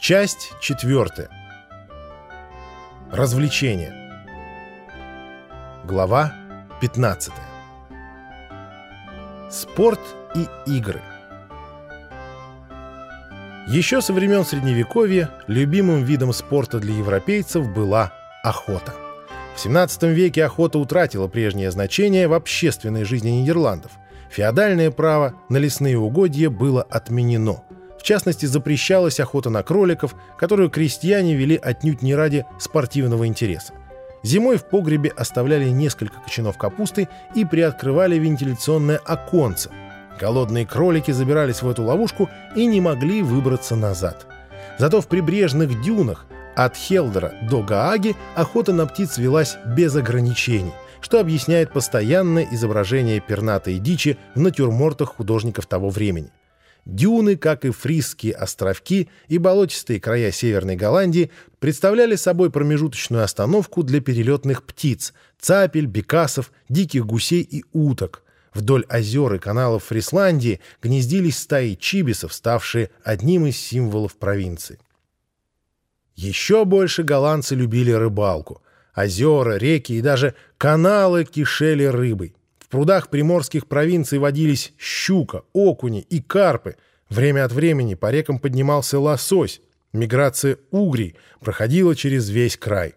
Часть четвертая. Развлечения. Глава 15. Спорт и игры. Еще со времен Средневековья любимым видом спорта для европейцев была охота. В 17 веке охота утратила прежнее значение в общественной жизни Нидерландов. Феодальное право на лесные угодья было отменено – в частности, запрещалась охота на кроликов, которую крестьяне вели отнюдь не ради спортивного интереса. Зимой в погребе оставляли несколько кочанов капусты и приоткрывали вентиляционное оконце. Голодные кролики забирались в эту ловушку и не могли выбраться назад. Зато в прибрежных дюнах от Хелдера до Гааги охота на птиц велась без ограничений, что объясняет постоянное изображение пернатой дичи в натюрмортах художников того времени. Дюны, как и Фрисские островки и болотистые края Северной Голландии, представляли собой промежуточную остановку для перелетных птиц, цапель, бекасов, диких гусей и уток. Вдоль озер и каналов Фрисландии гнездились стаи чибисов, ставшие одним из символов провинции. Еще больше голландцы любили рыбалку. Озера, реки и даже каналы кишели рыбой прудах приморских провинций водились щука, окуни и карпы. Время от времени по рекам поднимался лосось. Миграция угрей проходила через весь край.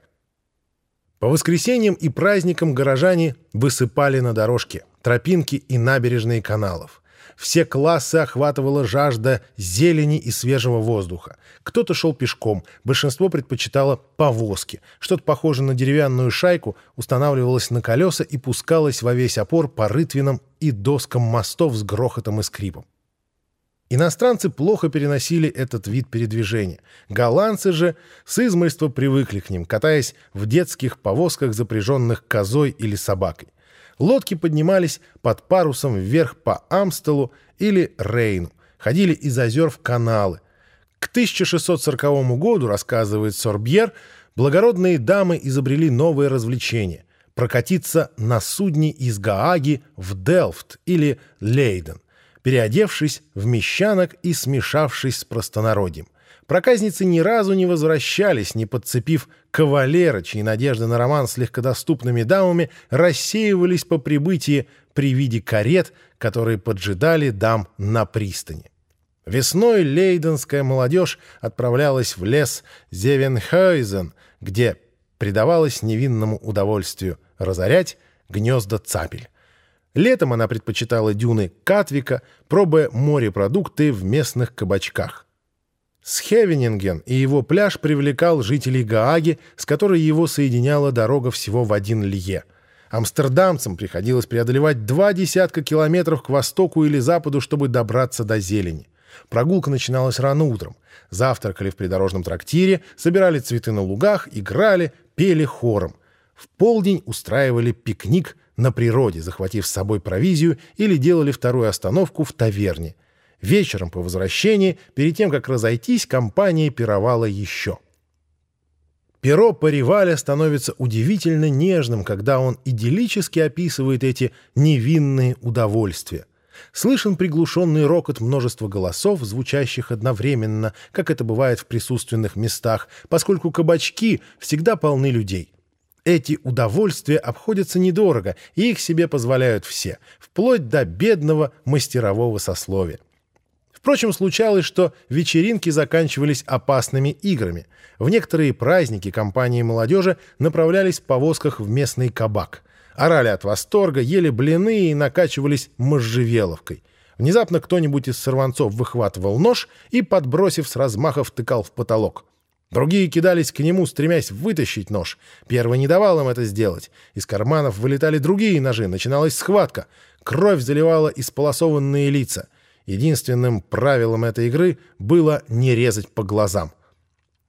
По воскресеньям и праздникам горожане высыпали на дорожки, тропинки и набережные каналов. Все классы охватывала жажда зелени и свежего воздуха. Кто-то шел пешком, большинство предпочитало повозки. Что-то похожее на деревянную шайку устанавливалось на колеса и пускалось во весь опор по рытвинам и доскам мостов с грохотом и скрипом. Иностранцы плохо переносили этот вид передвижения. Голландцы же с измольства привыкли к ним, катаясь в детских повозках, запряженных козой или собакой. Лодки поднимались под парусом вверх по Амстелу или Рейну, ходили из озер в каналы. К 1640 году, рассказывает Сорбьер, благородные дамы изобрели новое развлечение – прокатиться на судне из Гааги в Делфт или Лейден, переодевшись в мещанок и смешавшись с простонародьем. Проказницы ни разу не возвращались, не подцепив кавалера, чьи надежды на роман с легкодоступными дамами рассеивались по прибытии при виде карет, которые поджидали дам на пристани. Весной лейденская молодежь отправлялась в лес Зевенхойзен, где предавалась невинному удовольствию разорять гнезда цапель. Летом она предпочитала дюны Катвика, пробуя морепродукты в местных кабачках. Схевенинген и его пляж привлекал жителей Гааги, с которой его соединяла дорога всего в один лье. Амстердамцам приходилось преодолевать два десятка километров к востоку или западу, чтобы добраться до зелени. Прогулка начиналась рано утром. Завтракали в придорожном трактире, собирали цветы на лугах, играли, пели хором. В полдень устраивали пикник на природе, захватив с собой провизию, или делали вторую остановку в таверне. Вечером по возвращении, перед тем, как разойтись, компания пировала еще. Перо Париваля становится удивительно нежным, когда он идиллически описывает эти невинные удовольствия. Слышен приглушенный рокот множества голосов, звучащих одновременно, как это бывает в присутственных местах, поскольку кабачки всегда полны людей. Эти удовольствия обходятся недорого, и их себе позволяют все, вплоть до бедного мастерового сословия. Впрочем, случалось, что вечеринки заканчивались опасными играми. В некоторые праздники компании молодежи направлялись в повозках в местный кабак. Орали от восторга, ели блины и накачивались можжевеловкой. Внезапно кто-нибудь из сорванцов выхватывал нож и, подбросив с размаха, втыкал в потолок. Другие кидались к нему, стремясь вытащить нож. Первый не давал им это сделать. Из карманов вылетали другие ножи, начиналась схватка. Кровь заливала исполосованные лица. Единственным правилом этой игры было не резать по глазам.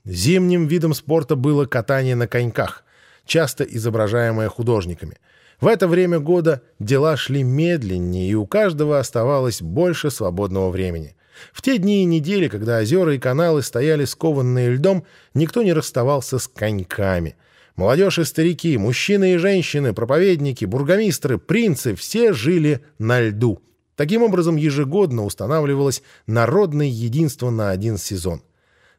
Зимним видом спорта было катание на коньках, часто изображаемое художниками. В это время года дела шли медленнее, и у каждого оставалось больше свободного времени. В те дни и недели, когда озера и каналы стояли скованные льдом, никто не расставался с коньками. Молодежь и старики, мужчины и женщины, проповедники, бургомистры, принцы — все жили на льду — Таким образом, ежегодно устанавливалось народное единство на один сезон.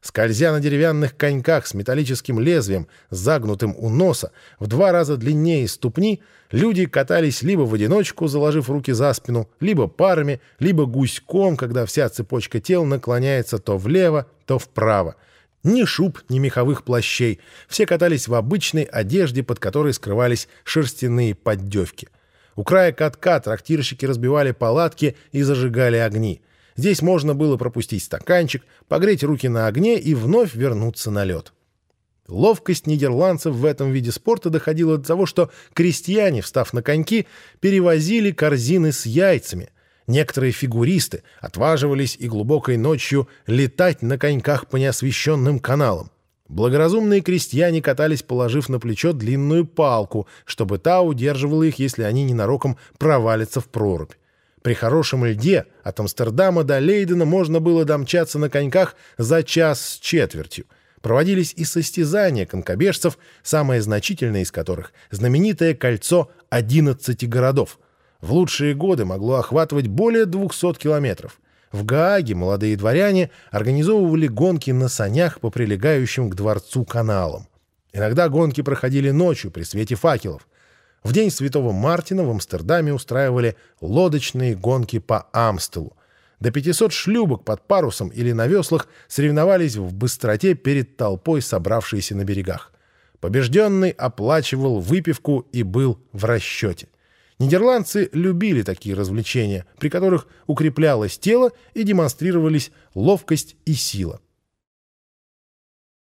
Скользя на деревянных коньках с металлическим лезвием, загнутым у носа, в два раза длиннее ступни, люди катались либо в одиночку, заложив руки за спину, либо парами, либо гуськом, когда вся цепочка тел наклоняется то влево, то вправо. Ни шуб, ни меховых плащей. Все катались в обычной одежде, под которой скрывались шерстяные поддевки. У края катка трактирщики разбивали палатки и зажигали огни. Здесь можно было пропустить стаканчик, погреть руки на огне и вновь вернуться на лед. Ловкость нидерландцев в этом виде спорта доходила до того, что крестьяне, встав на коньки, перевозили корзины с яйцами. Некоторые фигуристы отваживались и глубокой ночью летать на коньках по неосвещенным каналам. Благоразумные крестьяне катались, положив на плечо длинную палку, чтобы та удерживала их, если они ненароком провалятся в прорубь. При хорошем льде от Амстердама до Лейдена можно было домчаться на коньках за час с четвертью. Проводились и состязания конкобежцев, самое значительное из которых — знаменитое кольцо 11 городов. В лучшие годы могло охватывать более 200 километров. В Гааге молодые дворяне организовывали гонки на санях по прилегающим к дворцу каналам. Иногда гонки проходили ночью при свете факелов. В день Святого Мартина в Амстердаме устраивали лодочные гонки по Амстелу. До 500 шлюпок под парусом или на веслах соревновались в быстроте перед толпой, собравшейся на берегах. Побежденный оплачивал выпивку и был в расчете. Нидерландцы любили такие развлечения, при которых укреплялось тело и демонстрировались ловкость и сила.